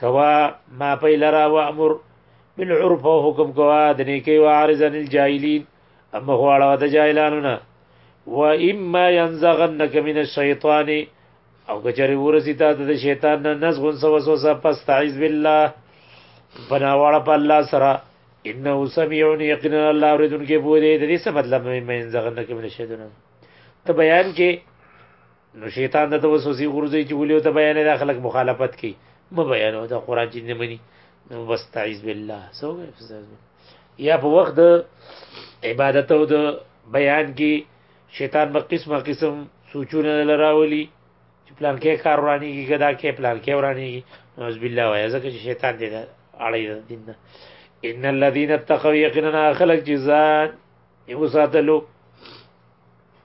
کوا ما پیلرا و امر بالعرف او حکم کوا د نیکی و عارض عن الجاهلین اما غواړه د جاهلانو نه و اما ينزغنك من الشیطان او کچری ورسی تا د شیطان نه نزغون سو وسوسه پستعذ بالله بناواړه په الله سره انه سميع يقين الله اوریدونکو بوده د دې څه مطلب مې منځغنه کې من شیدونه ته بیان کې نو شیطان د توسوسي غرزي چې ولې ته بیان د خلک مخالفت کوي م بیان او د قران چې نه مني نو بس تعوذ بالله سو یا په وخت د عبادت او د بیان کې شیطان په قسمه قسم سوچونه لراولي چې پلان کې کار ورانی کې غدا کې پلان کې ورانی کې نوز بالله وای ځکه چې شیطان دې اړې دین نه ان الذين اتقوا يقينا خلق جزان یو ساتلو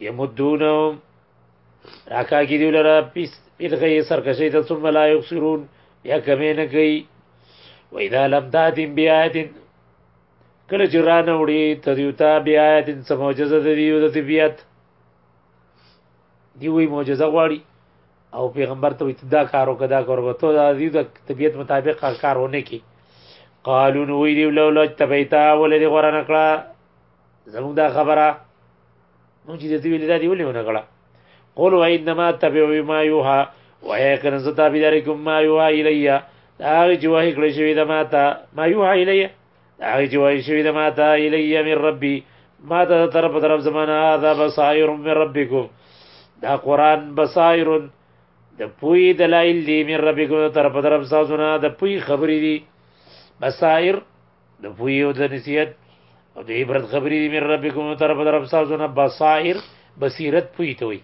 یمدونهم راکا کی دیو لرا پیس پیلغی سرکشی تا ثم لا یقصرون یا کمی نکی و اذا لم تاتیم بیایتن کله چې را نه وړي ته دیو ته بیا آیت څه معجزه د دیو د طبیعت دی وی معجزه غواړي او پیغمبر ته دا کار او کدا کار وته د دیو د طبیعت مطابق کارونه کی قالو نو وی دی لولا تبیتا ولې غره نکړه زموږ دا خبره نو چې دې ویل دا دی ولې ونه کړه قول و انما تبعوا ما يوها وهي کن زتا بيدارکم ما يوها الیا هغه چې وهي کړی شوی د ماته ما يوها الیا هغه چې وهي شوی د ماته الیا من ربي ما ته طرف طرف زمانہ هذا بصائر من ربكم دا قران بصائر د پوی دلایل دی من ربکم طرف طرف سازونه د پوی خبرې دي بصائر د پوی او د نصیحت او د عبرت خبرې دي مې ربکم طرف طرف تاسو نه بصائر بصیرت پوی ته وي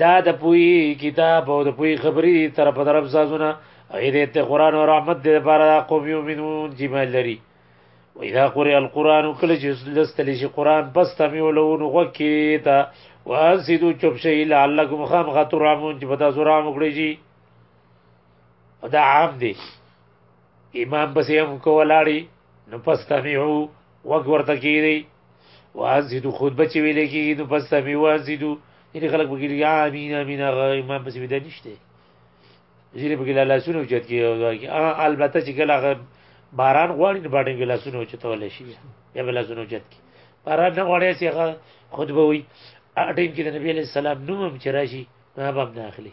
دا د پوی کتاب او د پوی خبرې دي طرف طرف تاسو نه اې دې قرآن او رحمت دې لپاره قوم یومنون چې مال لري و اذا قرئ القرآن کله چې لستل شي قرآن پس تمیو لون غوکې ته وانسیدو چوب شي لعلکم خام غترامون چې پتا زرام کړی شي دا عام دی امام پسې هم کولاړي نو پستمیعو وګ ورته کیږي وازیدو خطبه چې ویل کیږي نو پستمیعو وازیدو یعنی خلک به کیږي امین امین هغه امام پسې ودا نشته ځینې په کې لاسونه اوچت کیږي ا البته چې کله هغه باران غواړي نو باندې لاسونه اوچتول شي یا بل لاسونه اوچت کی باران نه غواړي چې هغه خطبه وي اټیم کې د نبی علی السلام نوم هم چرشي ما به نه اخلي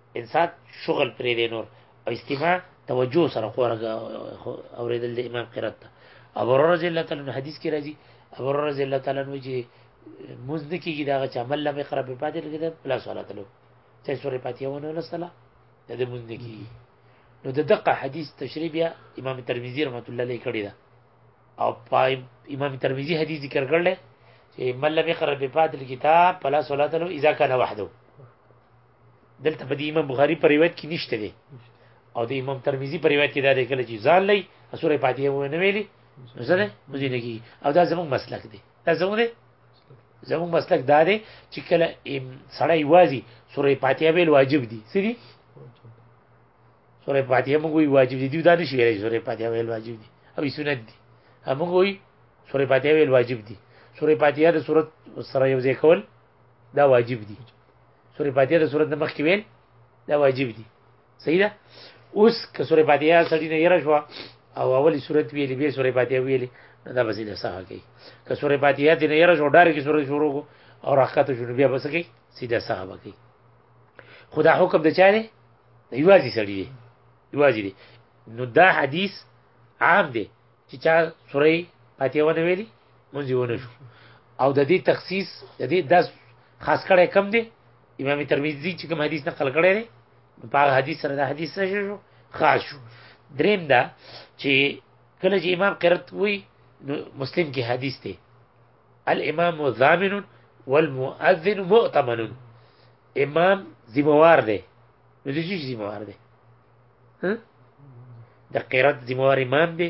انسان شغل پرې دی نور او استماع توجه سره خورګه اوریدل د امام قرات ته ابو هرره رضی الله تعالی عنہ حدیث کې راځي ابو هرره رضی الله تعالی عنہ چې موږ د کېږي دا چې عمل لمه قرب په پاتې لګیدل بلا صلات له چې سورې پاتې ونه ولا صلا د دې موږ د کېږي نو د دقه حدیث تشریح بیا امام ترمذی رحمت الله علیه کړی دا او پای امام ترمذی حدیث ذکر کړل چې مل لمه قرب په پاتې کتاب بلا صلات له اذا کان وحده دلته په دې امام بخاری په روایت کې نشته دی او د امام ترمذی په روایت کې دا دی کله چې ځان لې سورې فاتحه و نه ویلي نو زه مزینه کی او دا زموږ مسلک دی دا زموږ دی زموږ مسلک دا دی چې کله سړی وازي سورې فاتحه ویل واجب دی سړي سورې فاتحه موږ وی واجب دي دا نشي ویلای سورې فاتحه ویل واجب دي او سنت دي موږ وی سورې فاتحه ویل واجب دي سورې فاتحه د سورت سره یو ځای کول دا واجب دي سورې فاتحه د سورت مخ کې ویل دا واجب دي صحیح ده اوس که سورې فاتحه سړی نه یره شو او اولی سورت ویلې به سورې فاتحه ویلې دا به سیده ساه کوي که سورې فاتحه دې نه یره شو ډارې کې سورې شروع کو او راکاته شو بیا بس کوي سیده ساه کوي خدا حکم د چا دی یوازې سړی دی یوازې دی نو دا حدیث عام دی چې چا سورې فاتحه ونه ویلي مونږ یې ونه شو او د دې تخصیص د دې داس خاص کړه کم دی امام ترمذی چې کوم حدیث نقل کړی دی په هغه حدیث سره د حدیث څه شو خاص شو دریم دا چې کله چې امام قرت وی مسلم کې حدیث دی الامام ضامن والمؤذن مؤتمن امام ذمہوار دی نو دې شي ذمہوار دی د قرات ذمہوار امام دی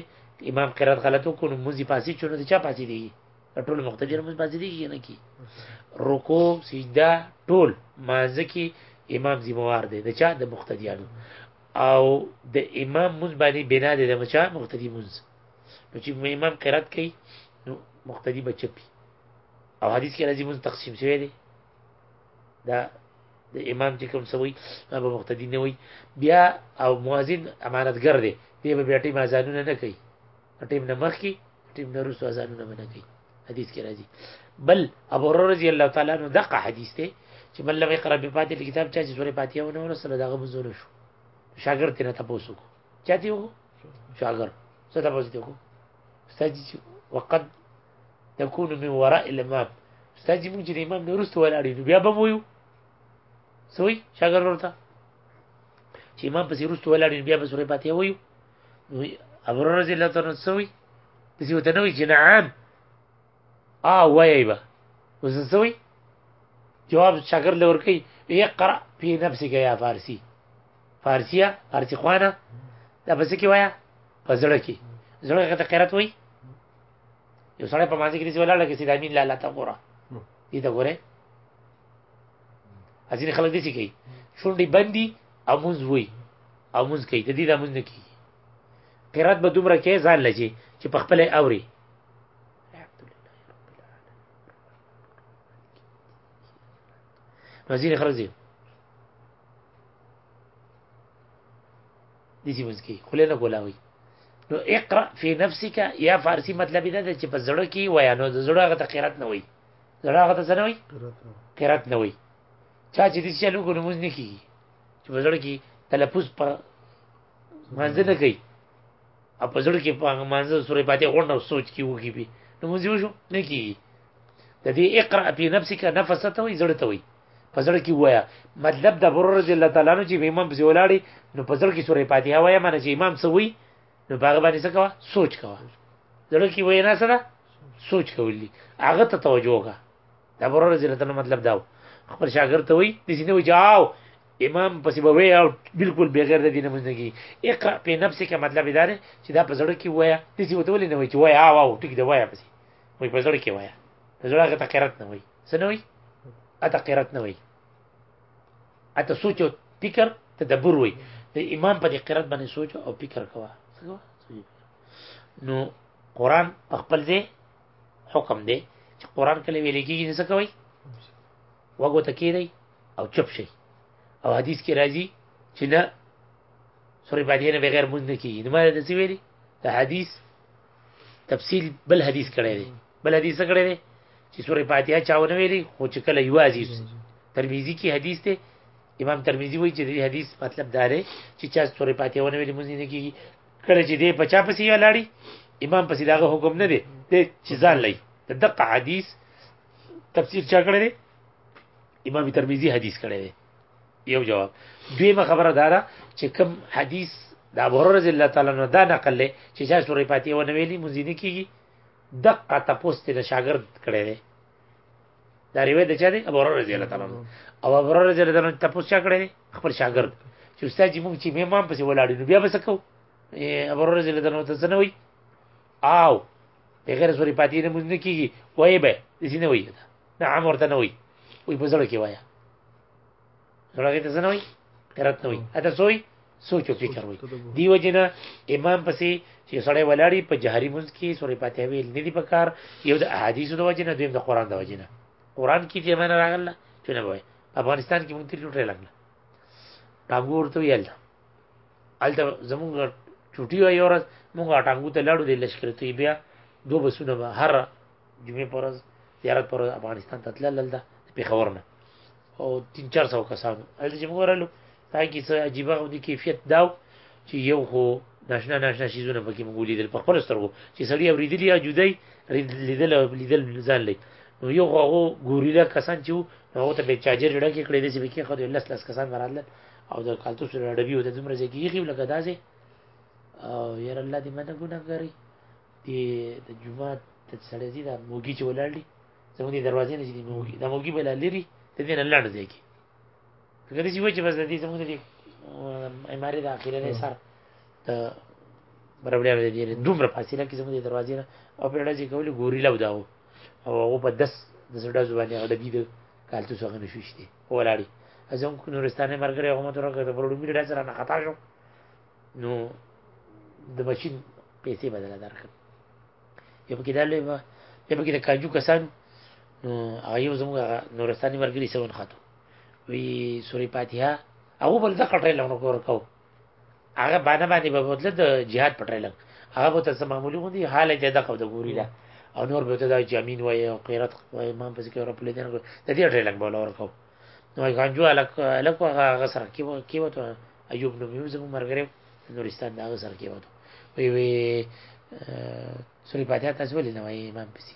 امام قرات غلط وکړو موزي پاسي چونه د چا پاسي دی ټول مقتدر موزي پاسي دی نه کی رکوع سجده ټول مانځه کی امام ذمہوار دی د چا د مقتدیانو او د امام موز باندې بنا دی د چا مقتدی موز نو چې امام قرات کوي نو مقتدی بچپی او حدیث کې راځي موږ تقسیم شوی دی دا د امام چې کوم سوي هغه مقتدی نه وي بیا او مؤذن امانتګر دی دی به بیاټي مازانونه نه کوي ټیم نه مخکي ټیم نه رسو ازانونه نه کوي حدیث کې راځي بل ابو هرره رضی الله تعالی عنہ دغه حدیث دی چې من لم يقرأ بفاتحه الكتاب چا چې سورې فاتحه ونه ورسره دغه بزونه شو شاګرد ته نه تاسو کو چاته وو شاګرد څه تاسو ته کو ستاسو وقد تكون من وراء الامام استاذ موږ چې امام نه ورسته ولاړ یو بیا به وایو سوی شاګر ورته چې امام پسې ورسته ولاړ یو بیا به سورې پاتې وایو نو ابو رضی الله تعالی سوی دسی وته نوې چې نعم ا وایي به وس سوی جواب شاګر لور کوي اقرا په نفسك يا فارسي فارسیه فارسی خوانه دا پسې کې وایا په زړه کې زړه کې ته قرات وایي یو سړی په مانځي کې دې ولاړ کې سید امین لالا ته ګوره دې ته ګوره ازین خلک دې کوي شونډې بندي او مونږ وای او مونږ کوي د دې د مونږ نه کوي قرات به دومره کې ځان لږي چې په خپل اوري نو ځینې خلک ځي دسی منځ کې خله نه کولاوي نو اقرا فی نفسک یا فارسی مطلب دا چې په زړه کې وای نو د زړه هغه ته قرات نه وای زړه هغه ته نه وای قرات نه وای چا چې دې چلو کو نماز نه کیږي چې په زړه کې تلفظ پر مانځ نه کوي او په زړه کې په مانځ سورې پاتې غونډ او سوچ کې وږي به نماز یو شو نه کیږي د دې اقرا فی نفسک نفس ته وای زړه ته وای پزړ کی وایا مطلب د برور رضی الله تعالی عنہ چې امام بزی ولاړی نو پزړ کی سورې فاتحه وایا معنی چې امام سوی نو باغ باندې څه کوا سوچ کوا زړه کی وای نه سره سوچ کول دي هغه ته توجه وکړه د برور رضی الله تعالی مطلب داو خپل شاګرد ته وای د سینې وجاو امام پسې به وای او بالکل بغیر د دینه مونږ نه اقرا په نفس کې مطلب دا دی چې دا په زړه کې وایا د سی وتول نه وای چې وایا واو ټیک دی وایا پسې وای په زړه کې وایا زړه کې تقرت نه وای سنوي اته قرات نه وي اته سوچ او فکر تدبر وي د امام په دې قرات باندې سوچ او فکر کوه نو قران خپل دې حکم دی چې قران کله ویل کېږي څه کوي وګو ته کېږي او چپ شي او حدیث کې راځي چې نه سورې باندې نه بغیر مونږ نه کېږي نو ما د څه ویلي د حدیث تفصیل بل حدیث کړی دی بل حدیث کړی دی چې سورې فاتحه چاونه ویلي خو چې کله یو عزیز ترمذی کې حدیث دی امام ترمذی وایي چې دې حدیث مطلب دا دی چې چا سورې فاتحه ونه ویلي مونږ نه کیږي کله چې دې بچا پسې یو لاړی امام پسې داغه حکم نه دی دې چې ځان لای د دقه حدیث تفسیر چا کړی دی امام ترمذی حدیث کړی دی یو جواب دویمه خبره دا ده چې کوم حدیث د ابو هرره رضی الله تعالی عنہ دا نقل لې چې چا سورې فاتحه ونه ویلي مزینه کیږي دقه تاسو ته شاګرد کړي دي دا روایت چا دی ابو هرره رضی الله تعالی عنہ او ابو هرره رضی الله تعالی عنہ تاسو چا کړي خپل شاګرد چې استاد جی موږ چې امام پسې ولاړ نو بیا به څه کوو ابو هرره رضی الله تعالی عنہ ته څه نه وایي او بغیر سورې پاتې نه مونږ نه کیږي وایي به دې نه وایي دا نه عام ورته نه وایي وي په زړه کې وایا زړه کې څه نه وایي قرات نه وایي اته سوی سوچ او فکر وایي دیو جنا امام پسې چې سړی ولاړی په جهاري مونږ کې سورې پاتې ویل نه دی پکار یو د احادیث د وجنه دویم د قران د وجنه قران کې چې معنا راغله چې نه وایي افغانستان کې مونږ تل لټره لګنه ټاګور ته ویل الته زمونږ چټي وای ورځ مونږ اټانګو ته لاړو د لشکر ته بیا دو بسونه به هر جمعې پر ورځ زیارت پر افغانستان ته تلل دلته پیښور نه او 3 400 کسانو الته چې مونږ رالو دا کی څه عجیب غوډي کیفیت داو چې یو خو ناشنا ناشنا شیزونه پکې مونږ لیدل په خپل سترګو چې سړی اوریدلی یا جدای لیدل لیدل ځان لې نو یو هغه ګوریلا کسان چې نو ته به چارجر جوړه کې کړې دې چې به کې خو لس لس کسان برادل او د کالتو سره اړبي او د دومره ځای کې یخي لګا داسې او ير الله دې منه ګناګاری دې د جمعه ته سړې دي دا موګي چې ولاړ دي زموږ دې دروازې نه دي موګي دا موګي بل لري ته دې نه لاړ ځای کې فکر دې وچ بس دې زموږ دې امارې د اخیره نه سر ته برابریا ولې دې دومره فاصله کې زموږ دې دروازې نه او په اړه چې کولې ګوري لو داو او هغه په 10 د سړه زبانه اړه بي د کالتو څنګه نشوشته ولاړی ازم کو نورستانه مرګره هغه متره کې د پرلومبي ډډه سره نه خطا شو نو د ماشين پیسې بدل درکړ یو کې دالې ما یو کې د کاجو کسان نو هغه یو زموږ نورستاني مرګري سون خاطو وی سوري فاتحه هغه بل ځکه ټیل نو کور کو هغه باندې باندې به بوتل د جهاد پټرل هغه به تاسو معمولی غوندي حال دې دغه د ګوري دا او نور به ته دا جامین وای او قیرت وای امام پس کې اورپ لیدنه کو د دې ټریلنګ بوله ورکو نو غانجو الک الک هغه غسر کې و کې وته ایوب نو میوز مو مرګره نورستان دا غسر کې وته وی وی سوري پاتیا تاسو ولې نه وای امام پسی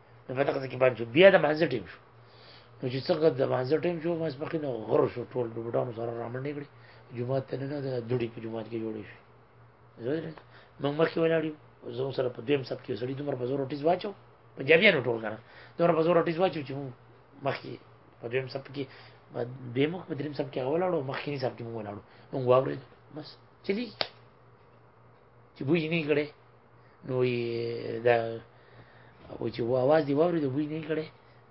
نو په دغه ځای کې باندې شو بیا د مانځه ټیم شو نو چې څنګه د مانځه ټیم شو مس پخې نو غر شو ټول ډوډانو سره رامنډې کړې جمعات ته نه د دوړي په جمعات کې جوړې شو موږ مخکې ولاړ یو زه سره په دویم سب کې سړی دومره په زور ټیز واچو پنجابیانو ټول کنه دومره په زور ټیز واچو چې موږ مخکې په دویم سب کې دویم په دریم سب کې ولاړو مخکې سب کې موږ ولاړو موږ واورې بس چلی چې بوج نه کړي نو دا او چې و आवाज دی ووري د بوج نه کړي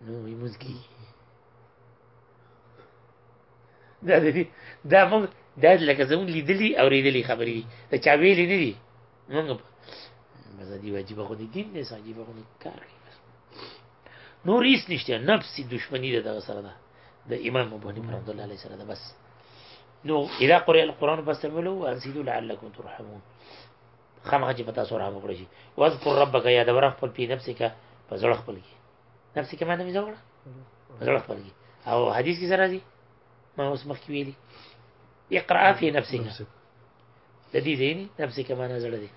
نو یې مزګي دا دې دا موږ دا لکه زموږ لیدلي او ریدلي خبرې دي د چا ویلې نه دي موږ مزه دی واجب خو دې دین نه ساجي به خو کار کوي نور هیڅ نشته نفسي دشمنی ده دغه سره ده د امام ابو حنیفه رحمۃ اللہ علیہ سره ده بس نو اذا قرئ القران فاستمعوا وانصتوا لعلكم ترحمون خامخ چې پتا سره هم کړی شي واذكر ربك يا دبر خپل په نفس کې په زړه خپل کې نفس کې باندې زړه په زړه خپل کې او حدیث کې سره دي ما اوس مخ کې ویلي اقرا في نفسك د دې ځین نفس کې باندې زړه دي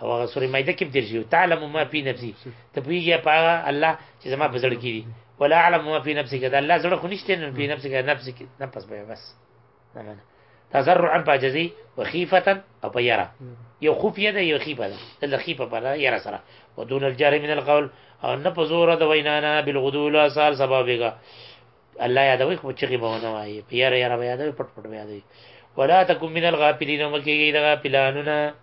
او هغه سورې مایده کې بدل شي تعلم ما فی نفسي ته پیږي په الله چې زما په زړه کې دي ولا اعلم ما فی نفسي کده الله زړه خو نشته نه فی نفسي کده نفسي کې نه پس به بس نه نه تزرعا باجزي وخيفه او بيرا یو خوف یده یو خیفه ده د خیفه په لاره یره سره ودون الجار من القول او نه په زور د وینا نه بالغدو لا سال سبب بیګا الله یادوي خو چې به ونه وایي په یره یره به یادوي پټ پټ به یادوي ولا تکم من الغافلین مکه غافلانونه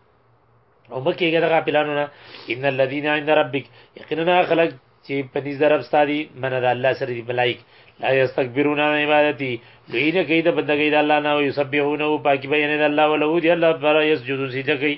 او مکیږي دغه پلانو نه ان الذين عند ربك یقینا خلق چې په دې ضرب ستادي من د الله سره دی ملائک لا یستكبرون عن عبادتي لوینه کوي د بندګۍ د الله نه او یسبحونه او پاکي بیان د الله ولو دی الله پر یسجدون سجده کوي